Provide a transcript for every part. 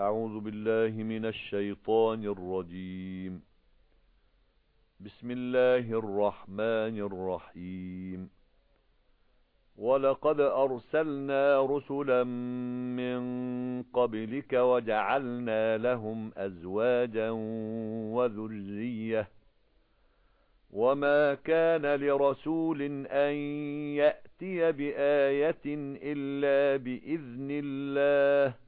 أعوذ بالله من الشيطان الرجيم. بسم الله الرحمن الرحيم. وَلَقَدْ أَرْسَلْنَا رُسُلًا مِنْ قَبْلِكَ وَجَعَلْنَا لَهُمْ أَزْوَاجًا وَذُرِّيَّةً. وَمَا كَانَ لِرَسُولٍ أَنْ يَأْتِيَ بِآيَةٍ إِلَّا بِإِذْنِ اللَّهِ.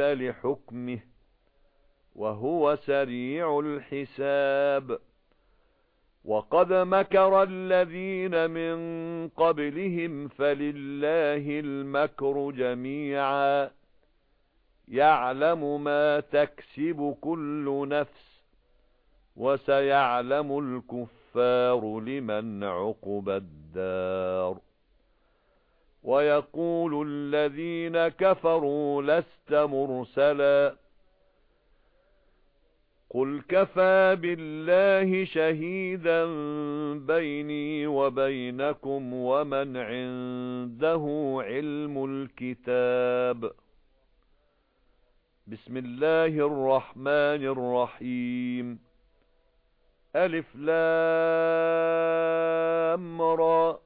لِحُكْمِهِ وَهُوَ سَرِيعُ الْحِسَابِ. وَقَدْ مَكَرَ الَّذِينَ مِنْ قَبْلِهِمْ فَلِلَّهِ الْمَكْرُ جَمِيعًا. يَعْلَمُ مَا تَكْسِبُ كُلُّ نَفْسٍ وَسَيَعْلَمُ الْكُفَّارُ لِمَنْ عُقْبَى الدَّارِ. وَيَقُولُ الَّذِينَ كَفَرُوا لَسْتَ مُرْسَلًا. قُلْ كَفَى بِاللَّهِ شَهِيدًا بَيْنِي وَبَيْنَكُمْ وَمَنْ عِندَهُ عِلْمُ الْكِتَابِ. بسم الله الرحمن الرحيم. ألف لام را.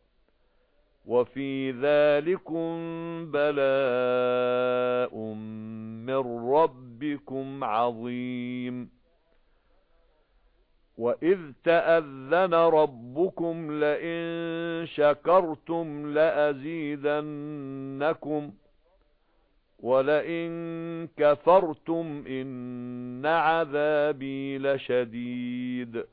وَفِي ذَلِكُمْ بَلَاءٌ مِنْ رَبِّكُمْ عَظِيمٌ. وَإِذْ تَأَذَّنَ رَبُّكُمْ لَئِن شَكَرْتُمْ لَأَزِيدَنَّكُمْ وَلَئِن كَفَرْتُمْ إِنَّ عَذَابِي لَشَدِيدٌ.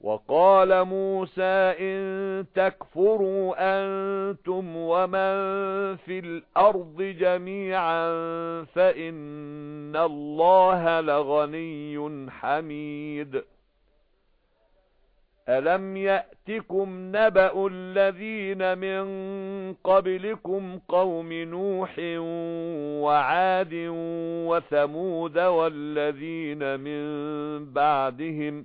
وَقَالَ مُوسَى إِن تَكْفُرُوا أَنتُمْ وَمَن فِي الْأَرْضِ جَمِيعًا فَإِنَّ اللَّهَ لَغَنِيٌّ حَمِيدٌ. أَلَمْ يَأْتِكُمْ نَبَأُ الَّذِينَ مِنْ قَبْلِكُمْ قَوْمِ نُوحٍ وَعَادٍ وَثَمُودَ وَالَّذِينَ مِنْ بَعْدِهِمْ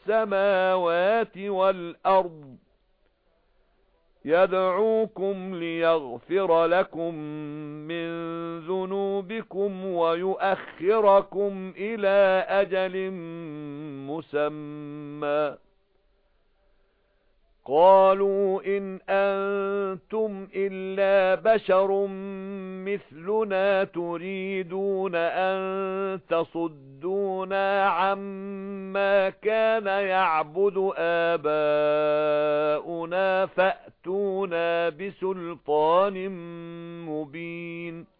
السَّمَاوَاتِ وَالْأَرْضِ يَدْعُوكُمْ لِيَغْفِرَ لَكُم مِّن ذُنُوبِكُمْ وَيُؤَخِّرَكُمْ إِلَى أَجَلٍ مُّسَمًّى قَالُوا إِنْ أَنْتُمْ إِلَّا بَشَرٌ مِثْلُنَا تُرِيدُونَ أَن تَصُدُّونَا عَمَّا كَانَ يَعْبُدُ آبَاؤُنَا فَأْتُونَا بِسُلْطَانٍ مُبِينٍ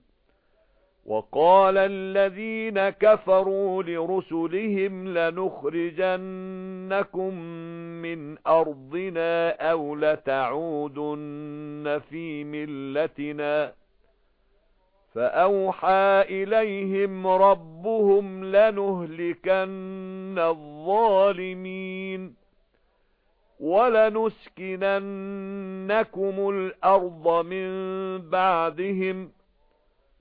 وَقَالَ الَّذِينَ كَفَرُوا لِرُسُلِهِمْ لَنُخْرِجَنَّكُمْ مِنْ أَرْضِنَا أَوْ لَتَعُودُنَّ فِي مِلَّتِنَا. فَأَوْحَى إِلَيْهِمْ رَبُّهُمْ لَنُهْلِكَنَّ الظَّالِمِينَ وَلَنُسْكِنَنَّكُمُ الْأَرْضَ مِنْ بَعْدِهِمْ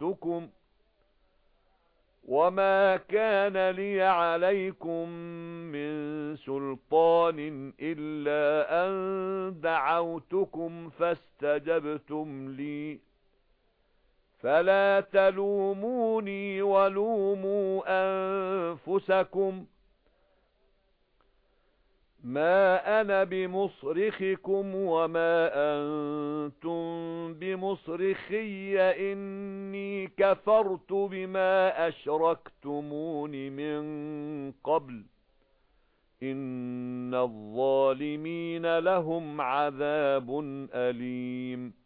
فأخلفتكم وَمَا كَانَ لِي عَلَيْكُمْ مِنْ سُلْطَانٍ إِلَّا أَنْ دَعَوْتُكُمْ فَاسْتَجَبْتُمْ لِي فَلَا تَلُومُونِي وَلُومُوا أَنفُسَكُمْ مَا أَنَا بِمُصْرِخِكُمْ وَمَا أَنْتُمْ بِمُصْرِخِيَّ إِنِّي كَفَرْتُ بِمَا أَشْرَكْتُمُونِ مِنْ قَبْلُ إِنَّ الظَّالِمِينَ لَهُمْ عَذَابٌ أَلِيمٌ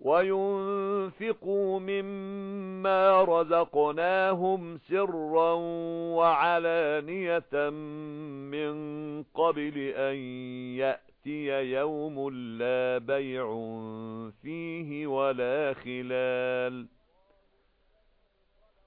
وَيُنْفِقُوا مِمَّا رَزَقْنَاهُمْ سِرًّا وَعَلَانِيَةً مِنْ قَبْلِ أَنْ يَأْتِيَ يَوْمٌ لَا بَيْعٌ فِيهِ وَلَا خِلَالٌ.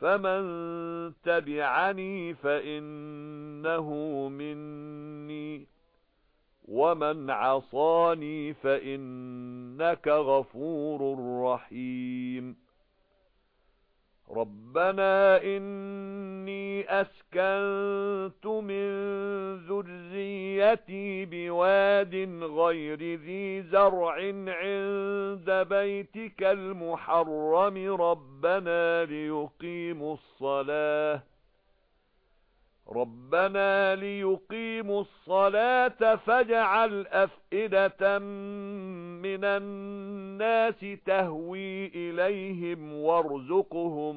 فَمَن تَبِعَنِي فَإِنَّهُ مِنِّي وَمَنْ عَصَانِي فَإِنَّكَ غَفُورٌ رَحِيمٌ رَبَّنَا إِنِّي أَسْكَنْتُ مِنْ ذُرِّيَّتِي بِوَادٍ غَيْرِ ذِي زَرْعٍ عِندَ بَيْتِكَ الْمُحَرَّمِ. رَبَّنَا لِيُقِيمُوا الصَّلَاةَ. رَبَّنَا لِيُقِيمُوا الصَّلَاةَ فَاجْعَلْ أَفْئِدَةً مِنَ النَّاسِ تَهْوِي إِلَيْهِمْ وَارْزُقْهُم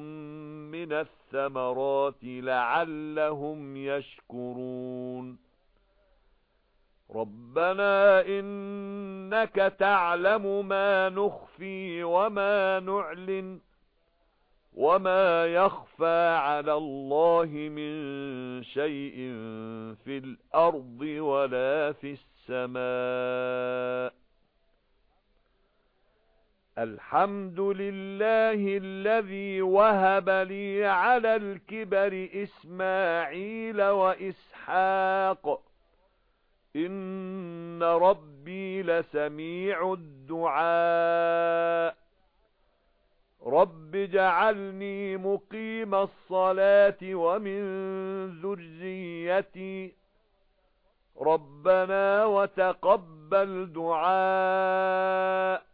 مِّنَ الثَّمَرَاتِ لَعَلَّهُمْ يَشْكُرُونَ. رَبَّنَا إِنَّكَ تَعْلَمُ مَا نُخْفِي وَمَا نُعْلِنُ وَمَا يَخْفَى عَلَى اللَّهِ مِنْ شَيْءٍ فِي الْأَرْضِ وَلَا فِي السَّمَاءِ. الْحَمْدُ لِلَّهِ الَّذِي وَهَبَ لِي عَلَى الْكِبَرِ إِسْمَاعِيلَ وَإِسْحَاقَ. إِنَّ رَبِّي لَسَمِيعُ الدُّعَاءِ. رَبِّ اجْعَلْنِي مُقِيمَ الصَّلَاةِ وَمِن ذُرِّيَّتِي. رَبَّنَا وَتَقَبَّلْ دُعَاءِ.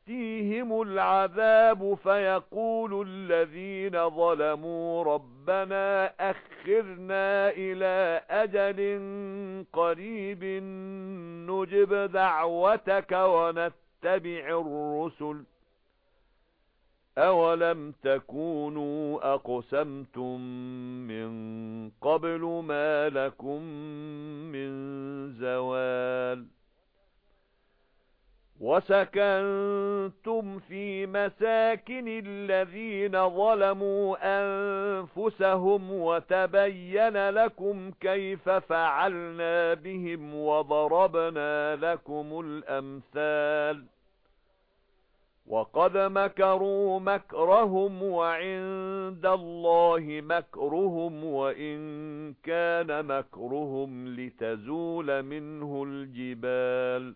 يَأْتِيهِمُ الْعَذَابُ فَيَقُولُ الَّذِينَ ظَلَمُوا رَبَّنَا أَخِّرْنَا إِلَى أَجَلٍ قَرِيبٍ نُجِبْ دَعْوَتَكَ وَنَتَّبِعِ الرُّسُلَ. أَوَلَمْ تَكُونُوا أَقْسَمْتُمْ مِنْ قَبْلُ مَا لَكُمْ مِنْ زَوَالٍ؟ وَسَكَنْتُمْ فِي مَسَاكِنِ الَّذِينَ ظَلَمُوا أَنفُسَهُمْ وَتَبَيَّنَ لَكُمْ كَيْفَ فَعَلْنَا بِهِمْ وَضَرَبْنَا لَكُمُ الْأَمْثَالَ وَقَدْ مَكَرُوا مَكْرَهُمْ وَعِندَ اللَّهِ مَكْرُهُمْ وَإِنْ كَانَ مَكْرُهُمْ لِتَزُولَ مِنْهُ الْجِبَالُ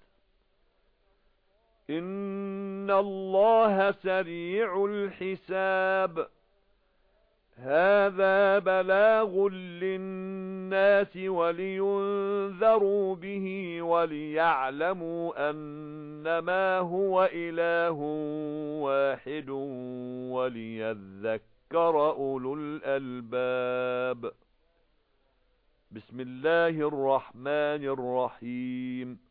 إِنَّ اللَّهَ سَرِيعُ الْحِسَابِ هَذَا بَلَاغٌ لِلنَّاسِ وَلِيُنذَرُوا بِهِ وَلِيَعْلَمُوا أَنَّمَا هُوَ إِلَٰهٌ وَاحِدٌ وَلِيَذَّكَّرَ أُولُو الْأَلْبَابِ بِسْمِ اللَّهِ الرَّحْمَنِ الرَّحِيمِ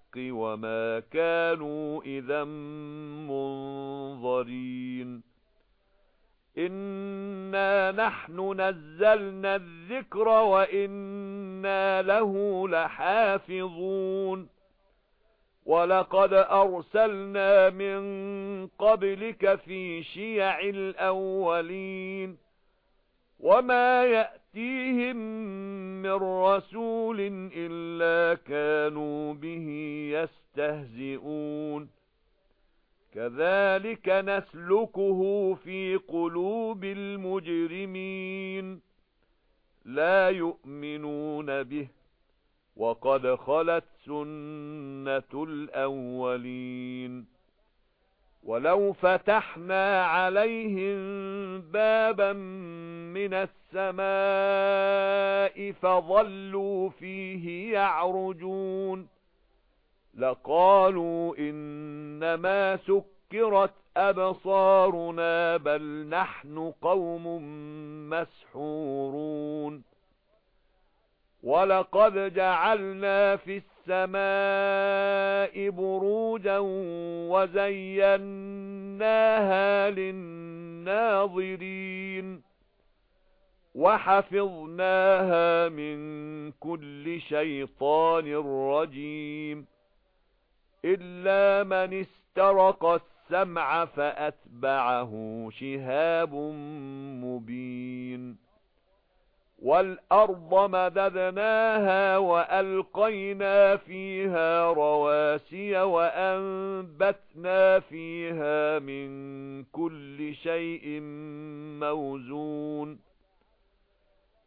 وَمَا كَانُوا إِذًا مُنظَرِينَ. إِنَّا نَحْنُ نَزَّلْنَا الذِّكْرَ وَإِنَّا لَهُ لَحَافِظُونَ. وَلَقَدْ أَرْسَلْنَا مِن قَبْلِكَ فِي شِيَعِ الْأَوَّلِينَ. وَمَا يَأْتِيهِم مِّن رَّسُولٍ إِلَّا كَانُوا بِهِ يَسْتَهْزِئُونَ. كَذَلِكَ نَسْلُكُهُ فِي قُلُوبِ الْمُجْرِمِينَ. لَا يُؤْمِنُونَ بِهِ وَقَدْ خَلَتْ سُنَّةُ الْأَوَّلِينَ. وَلَوْ فَتَحْنَا عَلَيْهِمْ بَابًا مِنَ السَّمَاءِ فَظَلُّوا فِيهِ يَعْرُجُونَ لَقَالُوا إِنَّمَا سُكِّرَتْ أَبْصَارُنَا بَلْ نَحْنُ قَوْمٌ مَسْحُورُونَ وَلَقَدْ جَعَلْنَا فِي السَّمَاءِ بُرُوجًا وَزَيَّنَّاهَا لِلنَّاظِرِينَ وَحَفِظْنَاهَا مِنْ كُلِّ شَيْطَانٍ رَجِيمٍ. إِلَّا مَنِ اسْتَرَقَ السَّمْعَ فَأَتْبَعَهُ شِهَابٌ مُبِينٌ. وَالْأَرْضَ مَدَدْنَاهَا وَأَلْقَيْنَا فِيهَا رَوَاسِيَ وَأَنبَتْنَا فِيهَا مِن كُلِّ شَيْءٍ مَّوْزُونٍ.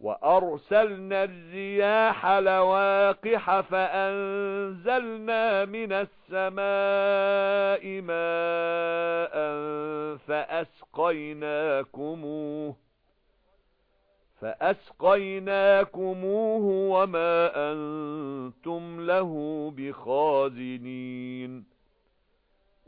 وَأَرْسَلْنَا الرِّيَاحَ لَوَاقِحَ فَأَنزَلْنَا مِنَ السَّمَاءِ مَاءً فَأَسْقَيْنَاكُمُوهُ فَأَسْقَيْنَاكُمُوهُ وَمَا أَنْتُمْ لَهُ بِخَازِنِينَ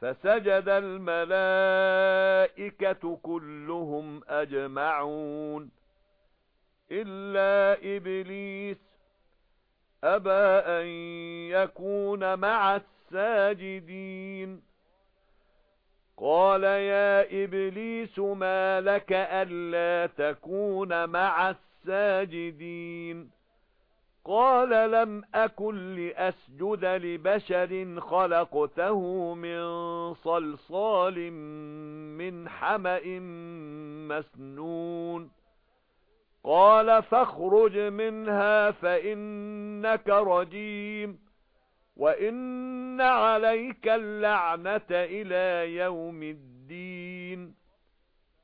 فَسَجَدَ الْمَلَائِكَةُ كُلُّهُمْ أَجْمَعُونَ. إِلَّا إِبْلِيسَ أَبَى أَن يَكُونَ مَعَ السَّاجِدِينَ. قَالَ يَا إِبْلِيسُ مَا لَكَ أَلَّا تَكُونَ مَعَ السَّاجِدِينَ. قَالَ لَمْ أَكُنْ لِأَسْجُدَ لِبَشَرٍ خَلَقْتَهُ مِنْ صَلْصَالٍ مِنْ حَمَإٍ مَسْنُونٍ. قَالَ فَاخْرُجْ مِنْهَا فَإِنَّكَ رَجِيمٌ وَإِنَّ عَلَيْكَ اللَّعْنَةَ إِلَى يَوْمِ الدِّينِ.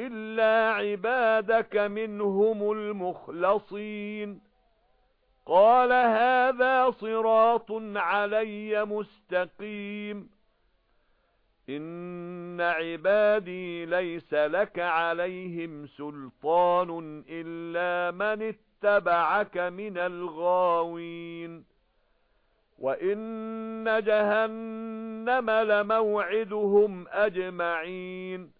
إِلَّا عِبَادَكَ مِنْهُمُ الْمُخْلَصِينَ قَالَ هَذَا صِرَاطٌ عَلَيَّ مُسْتَقِيمٌ إِنَّ عِبَادِي لَيْسَ لَكَ عَلَيْهِمْ سُلْطَانٌ إِلَّا مَنِ اتَّبَعَكَ مِنَ الْغَاوِينَ وَإِنَّ جَهَنَّمَ لَمَوْعِدُهُمْ أَجْمَعِينَ